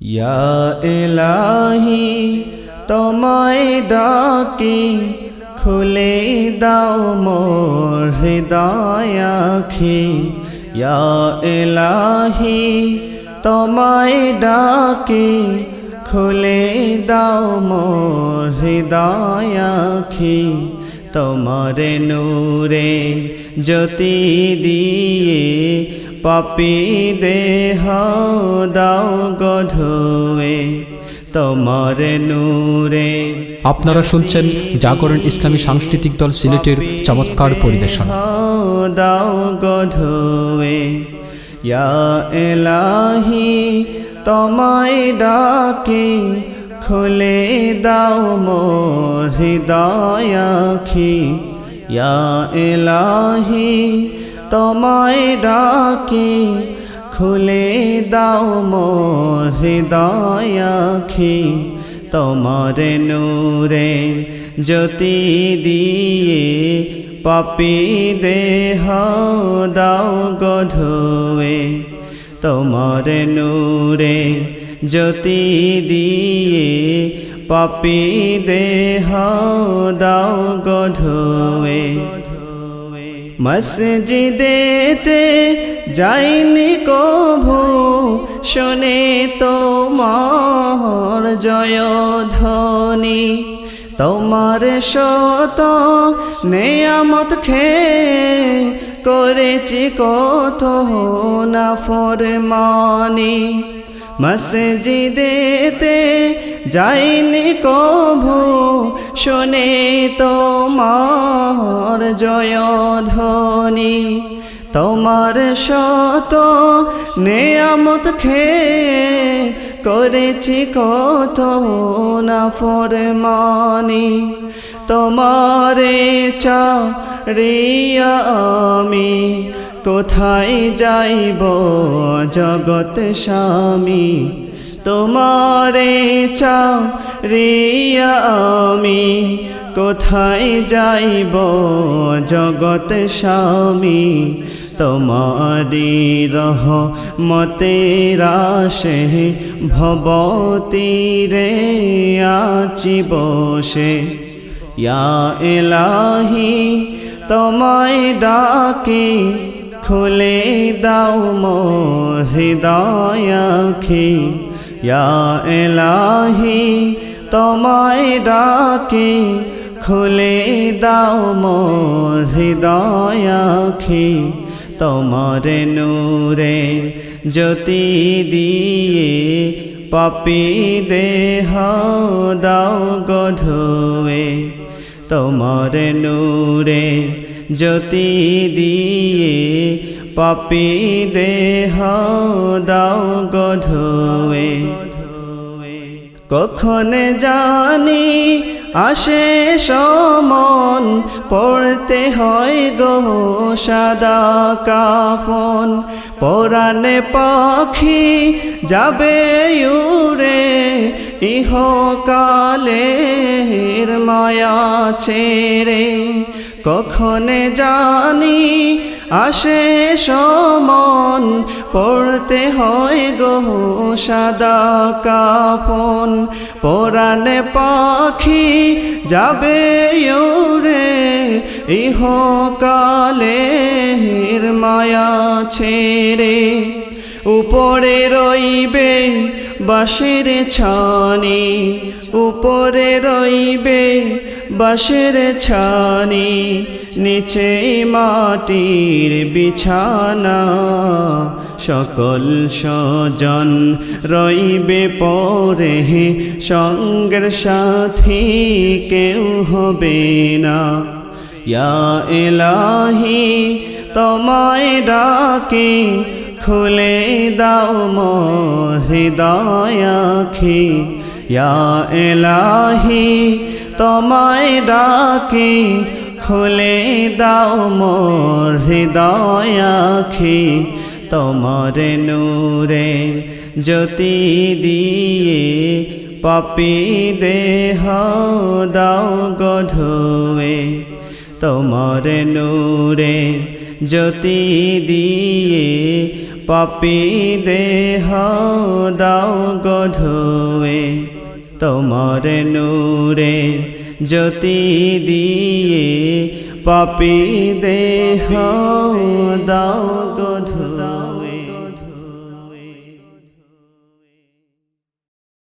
ইয়া এলাহি তোমায় ডাকি, খুলে দাও মোর হৃদয়াখি ইয়া এলাহি তোমায় ডাকি, খুলে দাও মোর হৃদয়াখি তোমার নূরে জ্যোতি দিয়ে পাপি দেহ দাও গধুয়ে তোমার নূরে আপনারা শুনছেন জাগরণ ইসলামী সাংস্কৃতিক দল সিলেটের চমৎকার পরিবেশনা। দাও গধুয়ে ইয়া এলাহি তোমায় ডাকি খুলে দাও মোর হৃদয়াখি ইয়া এলাহি তোমায় ডাকি, খুলে দাও মোর হৃদয়াখি তোমার নূরে জ্যোতি দিয়ে পাপি দেহ দাও গধুয়ে তোমার নূরে জ্যোতি দিয়ে পাপি দেহ দাও গধুয়ে মসজিদেতে যাইনি কভু, শোনে তোমার জয় ধ্বনি তোমার শত নেয়ামত খে করেছি কত না ফরমানি। মসজিদেতে যাইনি কভু শোনে তোমার জয় ধ্বনি তোমার শত নেয়ামত খে করেছি কত না ফরমানি। তোমারে চা রিয়া আমি কোথায় যাইব জগৎ স্বামী? তোমারে চাও রিয়া, আমি কোথায় যাইব? জগত স্বামী তোমারি রহ মতেরাশে ভবতীরে আছি বসে ইয়া এলাহি তোমায় ডাকি, খুলে দাও মোর হৃদয়াখি এলাহি তোমায় ডাকি, খুলে দাও মোর হৃদয়াখি তোমার নূরে জ্যোতি দিয়ে পাপি দেহ দাও গধুয়ে তোমার নূরে জ্যোতি দিয়ে পাপি দেহ দাও গধুয়ে কখন জানি আসে সমন, পড়তে হয় গো সাদা কাফন। পরাণে পাখি যাবে উড়ে, ইহকালের মায়া ছেড়ে। কখনে জানি আসে সমন, পড়তে হয় গো সাদা কাফন। পরাণে পাখি যাবে উড়ে ইহকালের মায়া ছেড়ে। উপরে রইবে বাঁশের ছানি, উপরে রইবে বাঁশের ছানি, নিচে মাটির বিছানা। সকল স্বজন রইবে পরে, সঙ্গের সাথী কেউ হবে না। ইয়া এলাহি তোমায় ডাকি, খুলে দাও মোর হৃদয়াখি। ইয়া এলাহি তোমায় ডাকি, খুলে দাও মোর হৃদয়াখি তোমার নূরে জ্যোতি দিয়ে পাপি দেহ দাও গধুয়ে তোমার নূরে জ্যোতি দিয়ে পাপি দেহ দাও গধুয়ে তোমার নূরে জ্যোতি দিয়ে পাপি দেহ দাও গধুয়ে